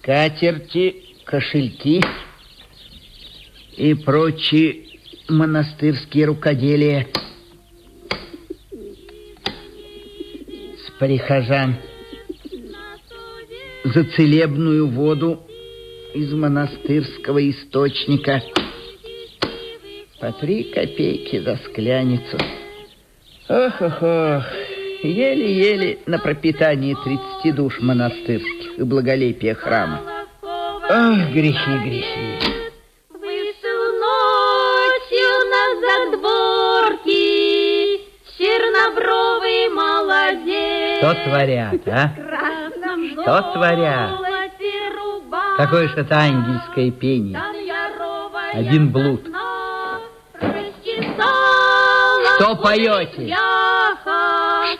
скатерти, кошельки и прочие монастырские рукоделия. С прихожан за целебную воду из монастырского источника. По три копейки за скляницу. Ох-ох-ох, еле-еле на пропитание тридцати душ монастырских и благолепие храма. Ах, грехи, грехи. Вышел ночью на задворки чернобровый молодец. Что творят, а? Красном Что творят? Какое же это ангельское пение? Один блуд. Что поете?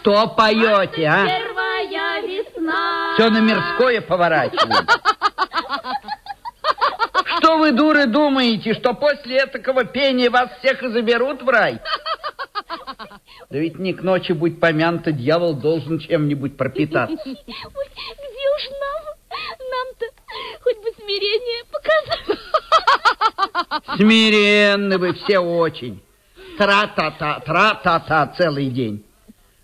Что поете, а? Все на мирское поворачиваем. Что вы, дуры, думаете, что после этого пения вас всех и заберут в рай? Да ведь не к ночи, будь помянуто, дьявол должен чем-нибудь пропитаться. Ой, где уж нам, нам-то хоть бы смирение показать. Смиренны вы все очень. Тра-та-та, тра-та-та целый день.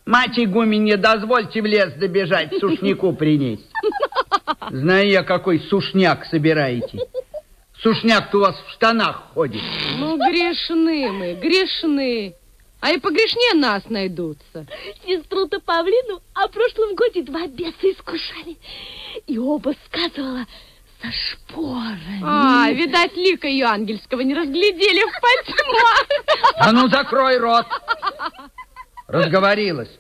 Мать игуменья, дозвольте в лес добежать, сушняку принести. Знаю я, какой сушняк собираете. Сушняк-то у вас в штанах ходит. Ну, грешны мы, грешны. А и погрешнее нас найдутся. Сестру-то Павлину о прошлом годе два беса искушали. И оба сказывала со шпорами. А, видать, лика ее ангельского не разглядели в потьмах. А ну, закрой рот. Разговорилась.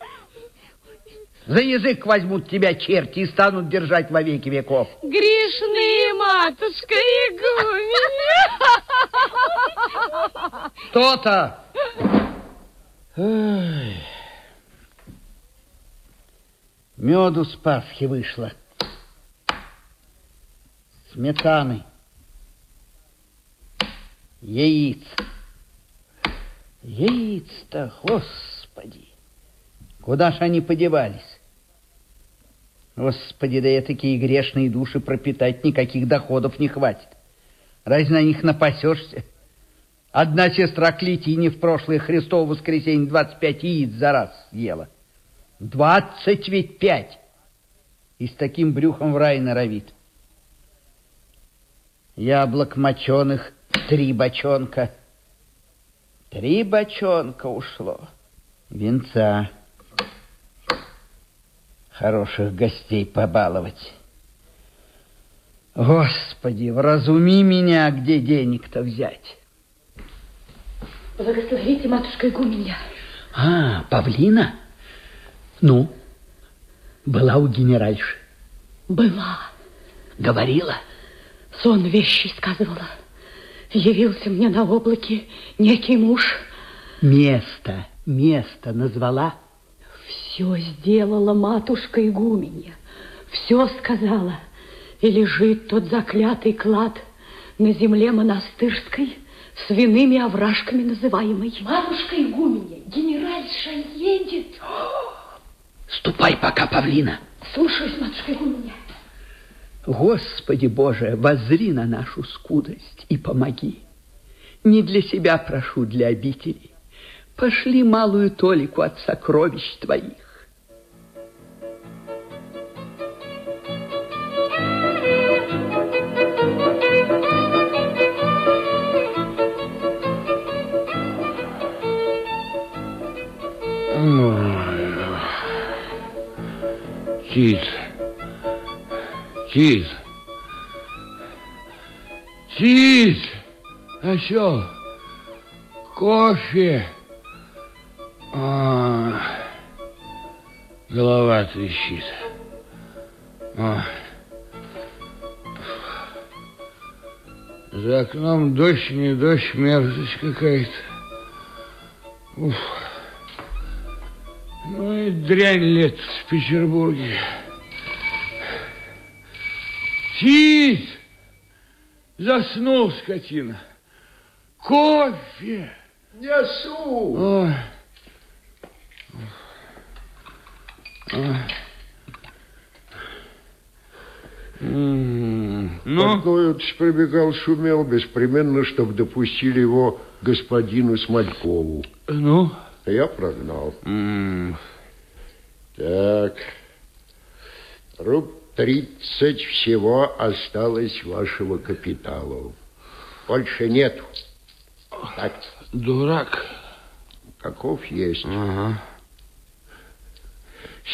За язык возьмут тебя черти и станут держать во веки веков. Грешны, матушка игуменья. Что-то. Ой. Меду с Пасхи вышло. Сметаны. Яиц. Яиц-то, господи. Куда ж они подевались? Господи, да я такие грешные души пропитать никаких доходов не хватит. Разве на них напасешься? Одна сестра Клетини в прошлое Христово воскресенье 25 яиц за раз съела. Двадцать ведь пять. И с таким брюхом в рай норовит. Яблок моченых три бочонка. Три бочонка ушло. Венца. Хороших гостей побаловать. Господи, вразуми меня, где денег-то взять. Благословите, матушка игуменья. А, Павлина? Ну, была у генеральши. Была. Говорила? Сон вещи сказывала. Явился мне на облаке некий муж. Место, место назвала. Все сделала матушка игуменья. Все сказала. И лежит тот заклятый клад на земле монастырской, свиными овражками называемой. Матушка игуменья, генеральша едет. Ступай пока, Павлина. Слушаюсь, матушка игуменья. Господи Боже, воззри на нашу скудость и помоги. Не для себя прошу, для обители. Пошли малую толику от сокровищ Твоих. Тит. Тит. Тит. Осел. Кофе. А, голова трещит. А. За окном дождь, не дождь, мерзость какая-то. Уф. Дрянь лет в Петербурге. Тит! Заснул, скотина. Кофе! Несу. Ой. Ой. М. Ну? Прибегал, шумел беспременно, чтобы допустили его господину Смолькову. Ну? Я прогнал. М, Так, руб тридцать всего осталось вашего капитала. Больше нету. Так, Дурак. каков есть. Ага.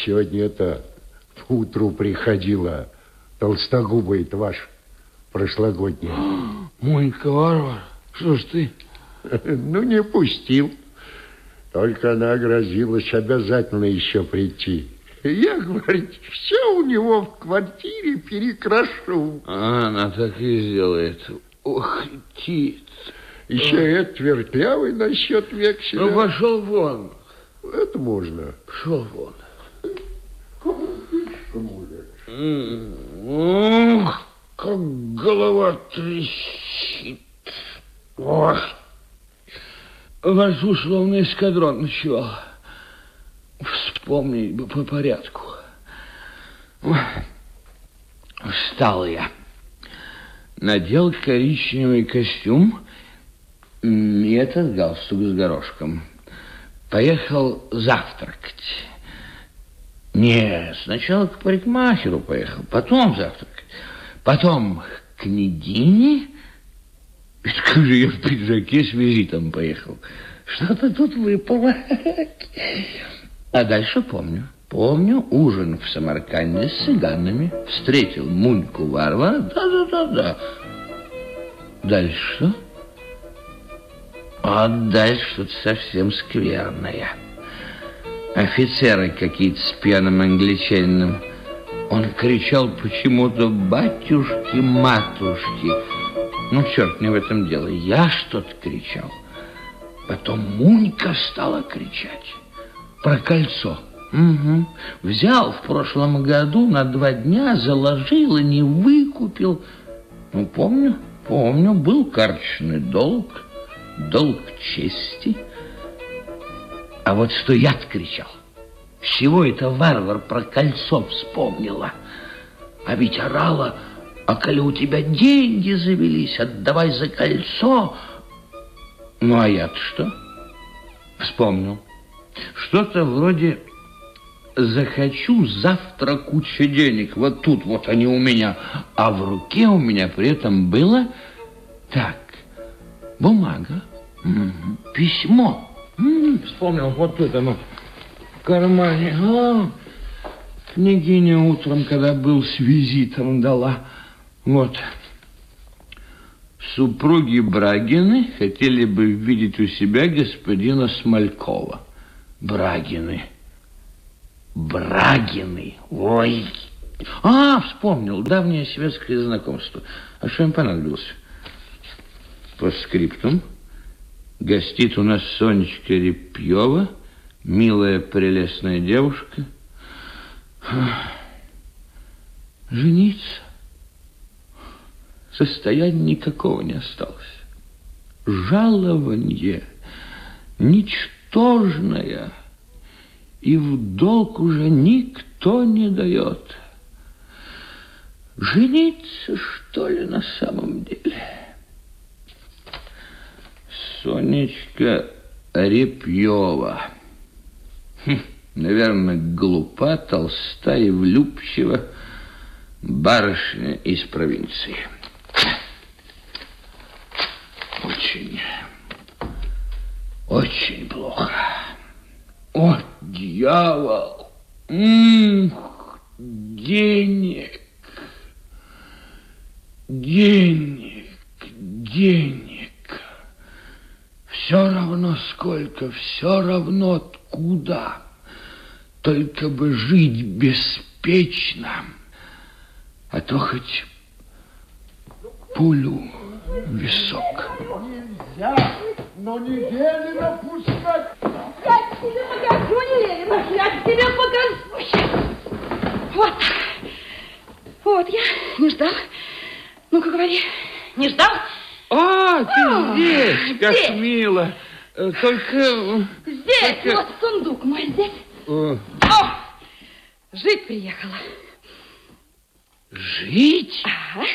Сегодня это утру приходила толстогубая ваша прошлогодняя. Монька варвар. Что ж ты? Ну, не пустил. Только она грозилась обязательно еще прийти. Я, говорит, все у него в квартире перекрашу. А, она так и сделает. Ох, птиц. Еще и этот вертлявый насчет векселя. Ну, пошел вон. Это можно. Пошел вон. Ох, как голова трещит. Ох. Вас условно эскадрон ночевал. Вспомнить бы по порядку. Встал я. Надел коричневый костюм и этот галстук с горошком. Поехал завтракать. Нет, сначала к парикмахеру поехал, потом завтракать. Потом к княгине. Как же я в пиджаке с визитом поехал. Что-то тут выпало. А дальше помню. Помню ужин в Самарканде с цыганами. Встретил Муньку варвара. Да-да-да-да. Дальше что? А дальше что-то совсем скверное. Офицеры какие-то с пьяным англичанином. Он кричал почему-то «батюшки, матушки». Ну, черт, не в этом дело. Я что-то кричал. Потом Мунька стала кричать про кольцо. Угу. Взял в прошлом году на два дня, заложил и не выкупил. Ну, помню, помню, был карточный долг, долг чести. А вот что я кричал. Всего это варвар про кольцо вспомнила. А ведь орала, а коли у тебя деньги завелись, отдавай за кольцо. Ну, а я-то что? Вспомнил. Что-то вроде захочу завтра куча денег. Вот тут вот они у меня. А в руке у меня при этом было так, бумага, письмо. Вспомнил, вот тут оно в кармане. А, княгиня утром, когда был с визитом, дала. Вот. Супруги Брагины хотели бы видеть у себя господина Смолькова. Брагины. Брагины. Ой. А, вспомнил. Давнее светское знакомство. А что им понадобилось? По скриптум. Гостит у нас Сонечка Репьева, милая, прелестная девушка. Жениться? Состояния никакого не осталось. Жалование ничтожное, и в долг уже никто не дает. Жениться, что ли, на самом деле? Сонечка Репьева. Хм, наверное, глупа, толста и влюбчива барышня из провинции. Очень, очень плохо. О, дьявол! М, денег, денег, денег. Все равно сколько, все равно откуда. Только бы жить беспечно, а то хоть пулю в висок. Но недели напускать. Я тебе покажу, Елена, я тебе покажу. Вот. Вот я не ждал. Ну-ка, говори. Не ждал? А, ты А, здесь, как здесь. мило. Э, Только... э, Здесь, Только- вот сундук мой здесь. э, О, жить приехала. Жить? Ага.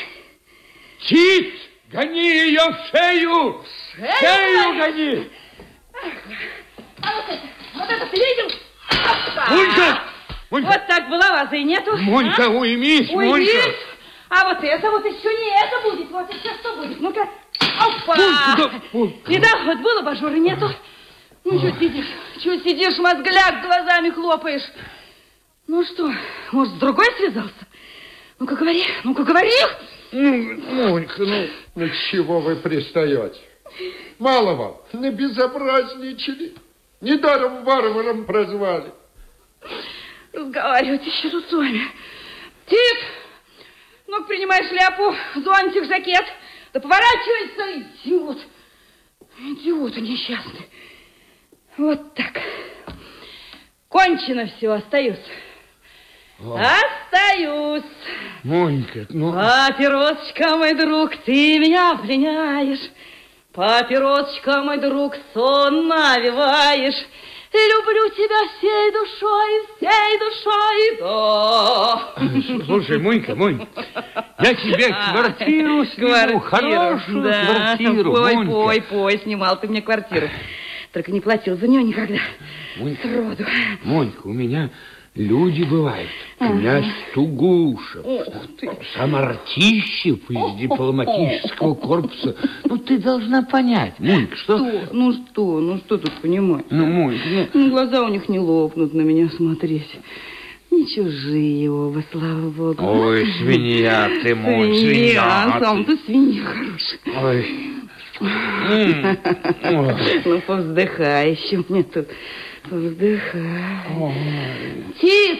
Тит, гони ее в шею! В шею гони! А вот это, вот это ты видел? Монька! Монька! Вот так была ваза и нету. Монька, а? уймись, Монька! Уйдись. А вот это вот еще не это будет. Вот еще что будет. Ну-ка. Опа! Монька, да, Монька. И да, вот было бажора нету. Ну, что сидишь? Что сидишь, мозгляк глазами хлопаешь? Ну что, может, с другой связался? Ну-ка говори, ну-ка говори. Ну, Монька, ну, ну чего вы пристаете? Мало вам, набезобразничали. Недаром варваром прозвали. Разговаривать еще тут с вами. Тит, ну принимай шляпу, зонтик, жакет. Да поворачивайся, идиот. Идиот несчастный. Вот так. Кончено все, остаюсь. Остаюсь. Монька, ну... Папиросочка, мой друг, ты меня пленяешь. Папиросочка, мой друг, сон навеваешь. Люблю тебя всей душой, всей душой, да. Слушай, Монька, Монька, я тебе квартиру сниму, хорошую да. квартиру, Пой, Монька. пой, пой, снимал ты мне квартиру. Только не платил за нее никогда. Монька, Сроду. Монька, у меня люди бывают. Князь Тугушев, сам Артищев из дипломатического корпуса. Ну, ты должна понять, Монька, что... Что? Ну что, ну что тут понимать? Ну, Монька, ну... Ну, глаза у них не лопнут на меня смотреть. Не чужие оба, слава богу. Ой, свинья ты мой, свинья. свинья. сам ты свинья. М. Ой. Ну, повздыхай еще мне тут. Повздыхай. Тит,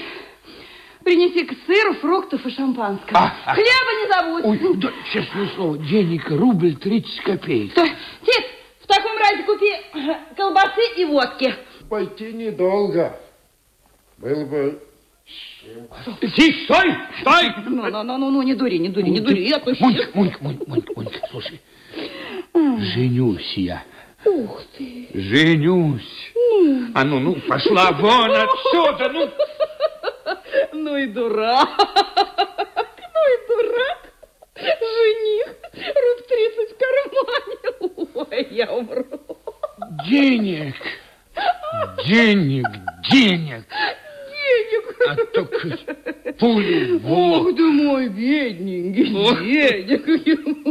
принеси к сыру, фруктов и шампанского. А, а. Хлеба не забудь. Ой, да, честное слово, денег рубль 30 копеек. Стой. Тит, в таком разе купи колбасы и водки. Пойти недолго. Было бы... Ты стой, стой! Ну, ну, ну, ну, ну, не дури, не дури, не дури. Я. Монька, Монька, Монька, Монька, Монька, слушай. Женюсь я. Ух ты. Женюсь. А ну, ну, пошла вон отсюда, ну. Ну и дурак. Ну и дурак. Жених. Руб 30 в кармане. Ой, я умру. Денег, денег, денег. Денег. А только пулю в. Ох ты мой бедненький, денег ему.